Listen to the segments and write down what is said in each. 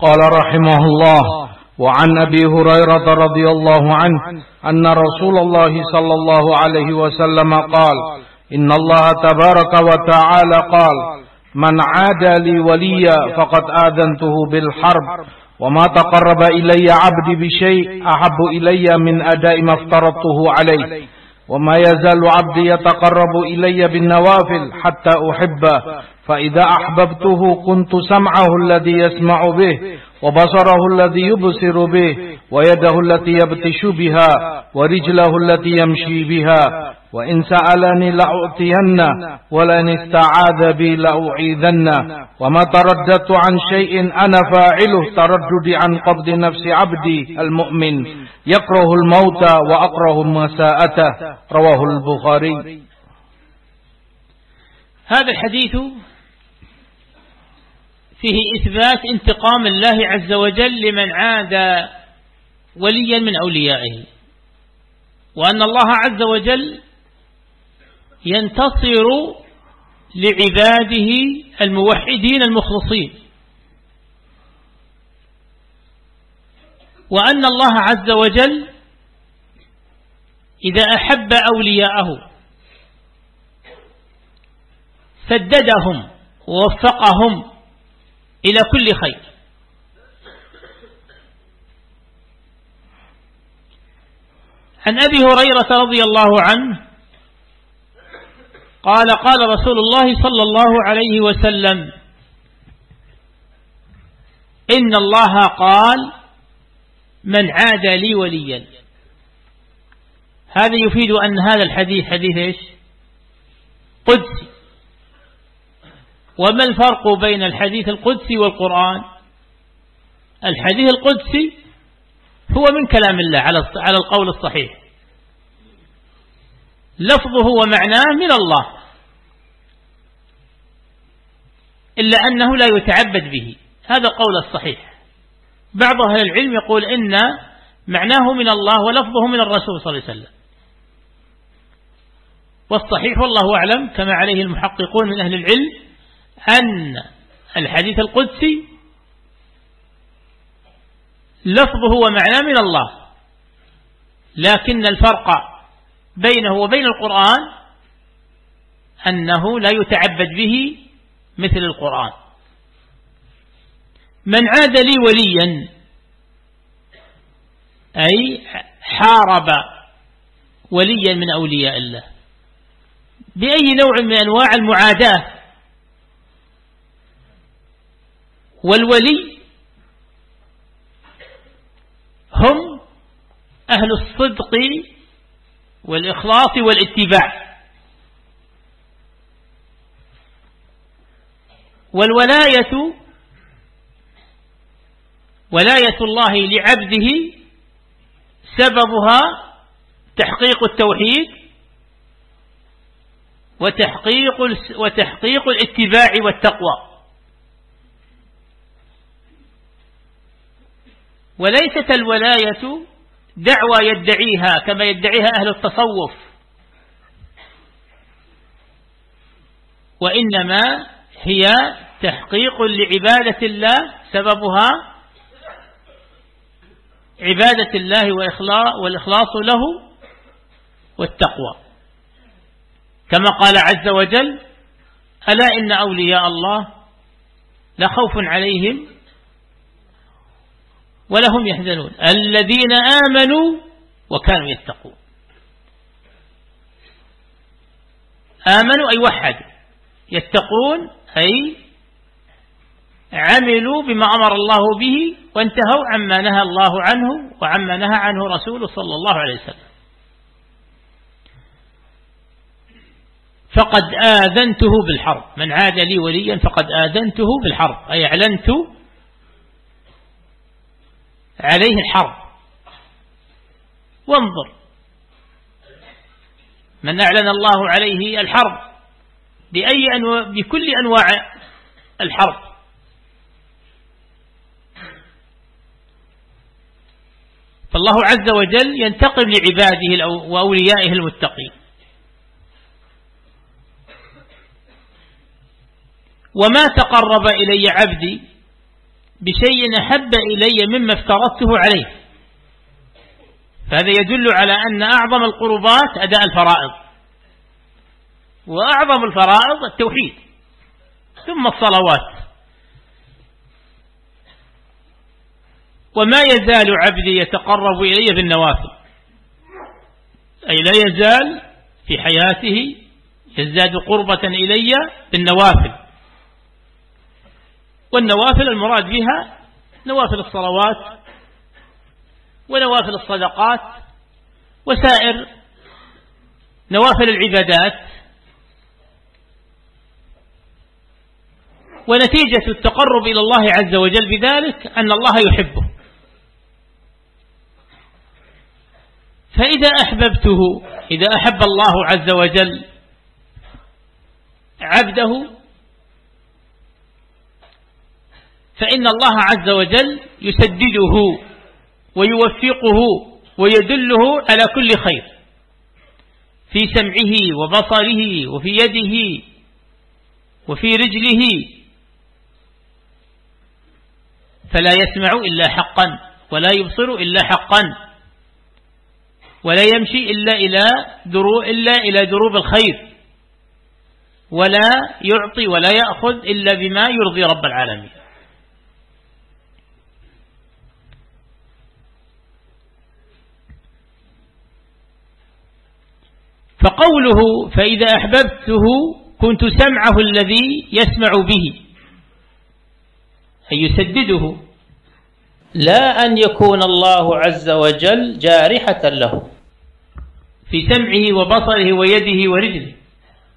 قال رحمه الله وعن أبي هريرة رضي الله عنه أن رسول الله صلى الله عليه وسلم قال إن الله تبارك وتعالى قال من عاد لي وليا فقد آذنته بالحرب وما تقرب إلي عبدي بشيء أحب إلي من أداء ما افترضته عليه. وما يزال عبدي يتقرب إلي بالنوافل حتى أحبه فإذا أحببته كنت سمعه الذي يسمع به وبصره الذي يبصر به ويده التي يبتش بها ورجله التي يمشي بها. وإن سألني لأعطينه ولئن استعاذ بي لأعيذنه وما ترددت عن شيء أنا فاعله ترددي عن قبض نفس عبدي المؤمن. يكره الموت وأكره مساءته. رواه البخاري. هذا الحديث فيه إثبات انتقام الله عز وجل لمن عاد وليا من أوليائه وأن الله عز وجل ينتصر لعباده الموحدين المخلصين. وأن الله عز وجل إذا أحب أولياءه سددهم ووفقهم إلى كل خير. عن أبي هريرة رضي الله عنه قال قال رسول الله صلى الله عليه وسلم إن الله قال من عاد لي وليا. هذا يفيد أن هذا الحديث حديث إيش؟ قدسي. وما الفرق بين الحديث القدسي والقرآن؟ الحديث القدسي هو من كلام الله على القول الصحيح. لفظه ومعناه من الله. إلا أنه لا يتعبد به. هذا قول الصحيح. بعض أهل العلم يقول إن معناه من الله ولفظه من الرسول صلى الله عليه وسلم. والصحيح والله أعلم كما عليه المحققون من أهل العلم أن الحديث القدسي لفظه ومعناه من الله. لكن الفرق بينه وبين القرآن أنه لا يتعبد به مثل القرآن. من عاد لي وليا أي حارب وليا من أولياء الله. بأي نوع من أنواع المعاداة؟ والولي هم أهل الصدق والإخلاص والاتباع. والولاية ولاية الله لعبده سببها تحقيق التوحيد وتحقيق وتحقيق الاتباع والتقوى. وليست الولاية دعوى يدعيها كما يدعيها أهل التصوف. وإنما هي تحقيق لعبادة الله سببها عبادة الله والإخلاص له والتقوى. كما قال عز وجل ألا إن أولياء الله لخوف عليهم ولا هم يحزنون. الذين آمنوا وكانوا يتقون. آمنوا أي وحدوا. يتقون أي عملوا بما أمر الله به وانتهوا عما نهى الله عنه وعما نهى عنه رسوله صلى الله عليه وسلم. فقد آذنته بالحرب. من عاد لي وليا فقد آذنته بالحرب. أي أعلنت عليه الحرب. وانظر. من أعلن الله عليه الحرب. بأي أنواع بكل أنواع الحرب. فالله عز وجل ينتقم لعباده وأوليائه المتقين. وما تقرب إلي عبدي بشيء أحب إلي مما افترضته عليه. فهذا يدل على أن أعظم القربات أداء الفرائض. وأعظم الفرائض التوحيد ثم الصلوات. وما يزال عبدي يتقرب إلي بالنوافل أي لا يزال في حياته يزداد قربة إلي بالنوافل والنوافل المراد بها نوافل الصلوات ونوافل الصدقات وسائر نوافل العبادات ونتيجة التقرب إلى الله عز وجل بذلك أن الله يحبه. فإذا أحببته إذا أحب الله عز وجل عبده فإن الله عز وجل يسدده ويوفقه ويدله على كل خير. في سمعه وبصره وفي يده وفي رجله. فلا يسمع إلا حقا ولا يبصر إلا حقا ولا يمشي إلا إلى درو إلا إلى دروب الخير. ولا يعطي ولا يأخذ إلا بما يرضي رب العالمين. فقوله فإذا أحببته كنت سمعه الذي يسمع به أي يسدده لا أن يكون الله عز وجل جارحة له في سمعه وبصره ويده ورجله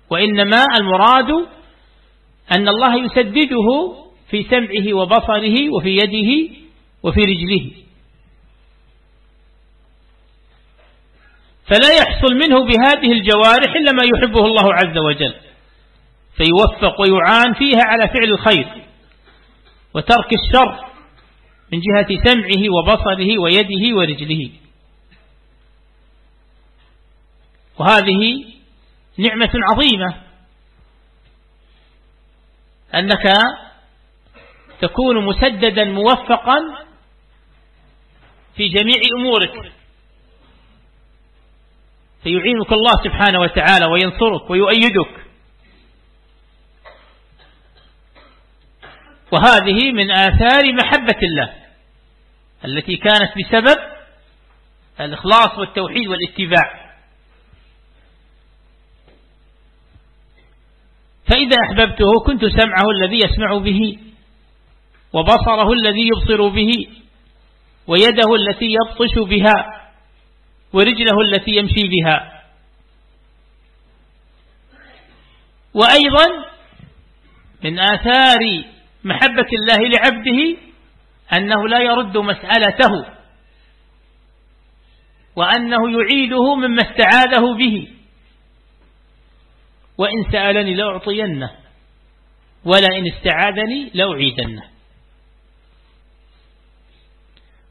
وإنما المراد أن الله يسدده في سمعه وبصره وفي يده وفي رجله. فلا يحصل منه بهذه الجوارح إلا ما يحبه الله عز وجل. فيوفق ويعان فيها على فعل الخير. وترك الشر من جهة سمعه وبصره ويده ورجله. وهذه نعمة عظيمة. أنك تكون مسددا موفقا في جميع أمورك. فيعينك الله سبحانه وتعالى وينصرك ويؤيدك. وهذه من آثار محبة الله التي كانت بسبب الإخلاص والتوحيد والاتباع. فإذا أحببته كنت سمعه الذي يسمع به وبصره الذي يبصر به ويده التي يبطش بها. ورجله التي يمشي بها. وأيضا من آثار محبة الله لعبده أنه لا يرد مسألته وأنه يعيده مما استعاذه به. وإن سألني لأعطينه ولا إن استعاذني لأعيدنه.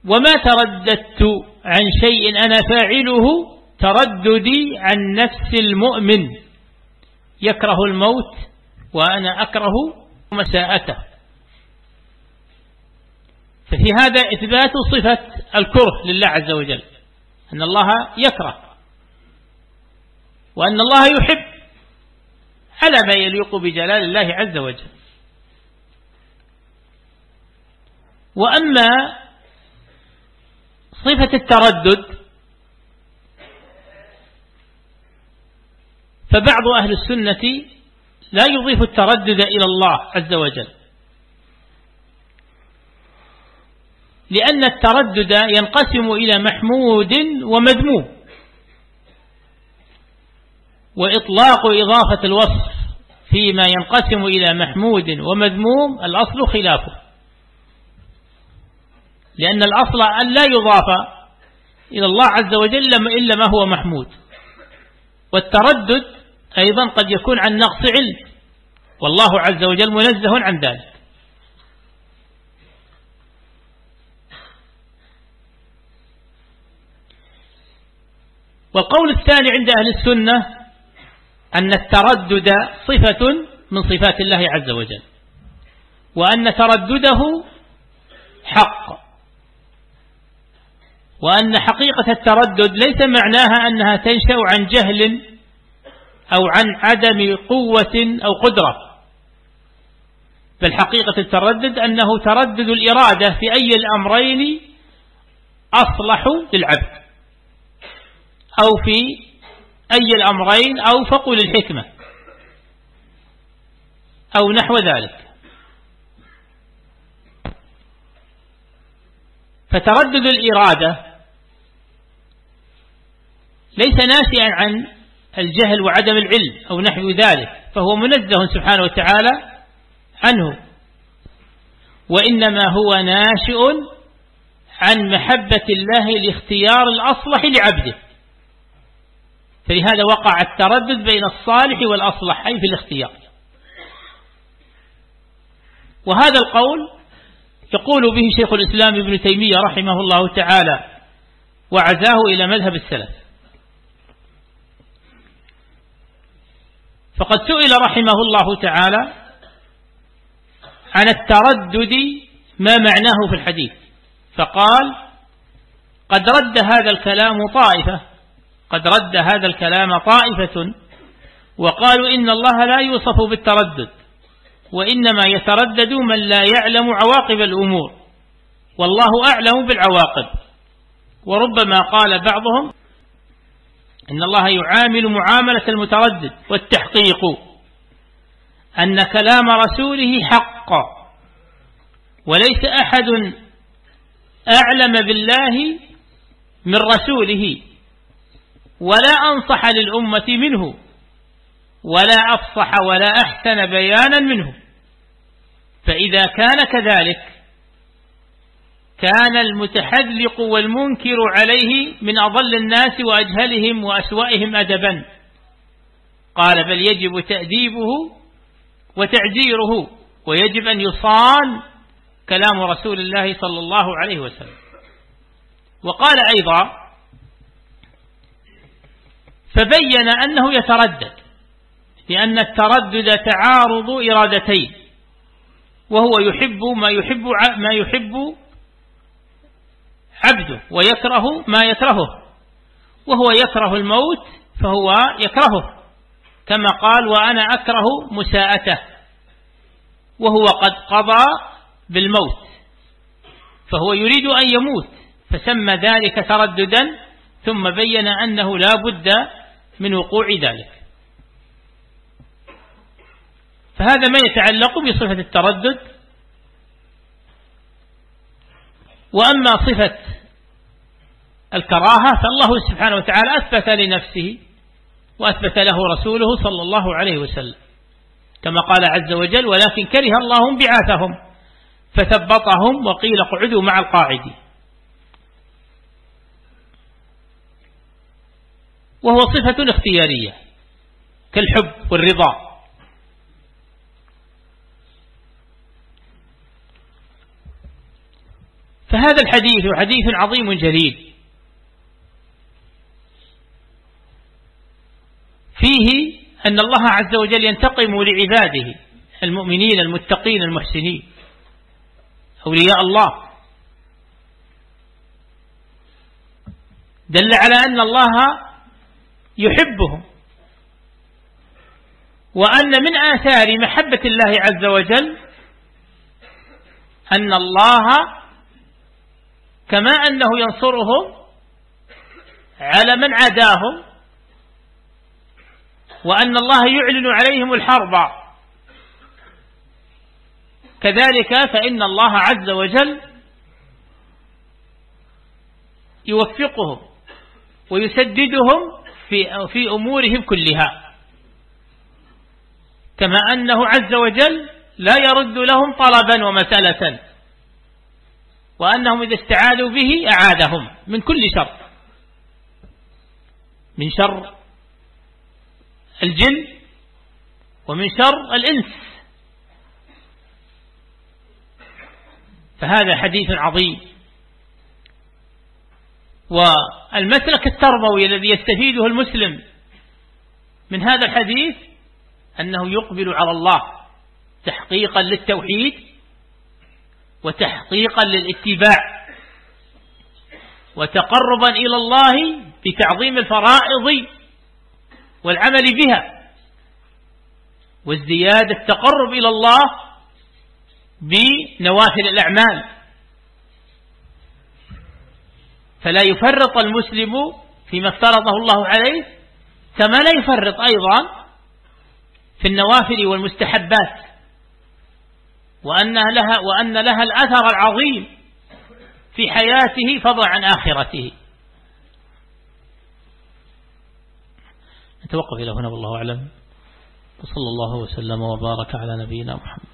وما ترددت عن شيء أنا فاعله ترددي عن نفس المؤمن. يكره الموت وأنا أكره مساءته. ففي هذا إثبات صفة الكره لله عز وجل أن الله يكره وأن الله يحب على ما يليق بجلال الله عز وجل. وأما صفة التردد. فبعض أهل السنة لا يضيف التردد إلى الله عز وجل. لأن التردد ينقسم إلى محمود ومذموم. وإطلاق إضافة الوصف فيما ينقسم إلى محمود ومذموم الأصل خلافه. لأن الأصل أن لا يضاف إلى الله عز وجل إلا ما هو محمود. والتردد أيضا قد يكون عن نقص علم. والله عز وجل منزه عن ذلك. والقول الثاني عند أهل السنة أن التردد صفة من صفات الله عز وجل وأن تردده حق. وأن حقيقة التردد ليس معناها أنها تنشأ عن جهل أو عن عدم قوة أو قدرة. بل حقيقة التردد أنه تردد الإرادة في أي الأمرين أصلح للعبد أو في أي الأمرين أوفق للحكمة أو نحو ذلك. فتردد الإرادة ليس ناشئا عن الجهل وعدم العلم أو نحو ذلك فهو منزه سبحانه وتعالى عنه. وإنما هو ناشئ عن محبة الله لاختيار الأصلح لعبده. فلهذا وقع التردد بين الصالح والأصلح أي في الاختيار. وهذا القول يقول به شيخ الإسلام ابن تيمية رحمه الله تعالى وعزاه إلى مذهب السلف فقد سئل رحمه الله تعالى عن التردد ما معناه في الحديث. فقال قد رد هذا الكلام طائفة قد رد هذا الكلام طائفة وقالوا إن الله لا يوصف بالتردد وإنما يتردد من لا يعلم عواقب الأمور والله أعلم بالعواقب. وربما قال بعضهم إن الله يعامل معاملة المتردد والتحقيق. أن كلام رسوله حق. وليس أحد أعلم بالله من رسوله. ولا أنصح للأمة منه. ولا أفصح ولا أحسن بيانا منه. فإذا كان كذلك كان المتحذلق والمنكر عليه من أضل الناس وأجهلهم وأسوأهم أدبا. قال بل يجب تأديبه وتعزيره ويجب أن يصان كلام رسول الله صلى الله عليه وسلم. وقال أيضا فبين أنه يتردد لأن التردد تعارض إرادتين وهو يحب ما يحب ما يحب عبده ويكره ما يكرهه وهو يكره الموت فهو يكرهه كما قال وأنا أكره مساءته وهو قد قضى بالموت فهو يريد أن يموت فسمى ذلك ترددا ثم بين أنه لا بد من وقوع ذلك. فهذا ما يتعلق بصفة التردد وأما صفة الكراهة فالله سبحانه وتعالى أثبت لنفسه وأثبت له رسوله صلى الله عليه وسلم كما قال عز وجل ولكن كره الله انبعاثهم فثبطهم وقيل اقعدوا مع القاعدين وهو صفة اختيارية كالحب والرضا فهذا الحديث حديث عظيم جليل. فيه أن الله عز وجل ينتقم لعباده المؤمنين المتقين المحسنين أولياء الله. دل على أن الله يحبهم وأن من آثار محبة الله عز وجل أن الله كما أنه ينصرهم على من عداهم وأن الله يعلن عليهم الحرب. كذلك فإن الله عز وجل يوفقهم ويسددهم في في أمورهم كلها. كما أنه عز وجل لا يرد لهم طلبا ومسألة. وأنهم إذا استعاذوا به أعادهم من كل شر. من شر الجن ومن شر الإنس. فهذا حديث عظيم. والمسلك التربوي الذي يستفيده المسلم من هذا الحديث أنه يقبل على الله تحقيقا للتوحيد وتحقيقا للاتباع وتقربا إلى الله بتعظيم الفرائض والعمل بها والزيادة التقرب إلى الله بنوافل الأعمال. فلا يفرط المسلم فيما افترضه الله عليه كما لا يفرط أيضا في النوافل والمستحبات. وأن لها, وأن لها الأثر العظيم في حياته فضلا عن آخرته. نتوقف إلى هنا والله أعلم. وصلى الله وسلم وبارك على نبينا محمد.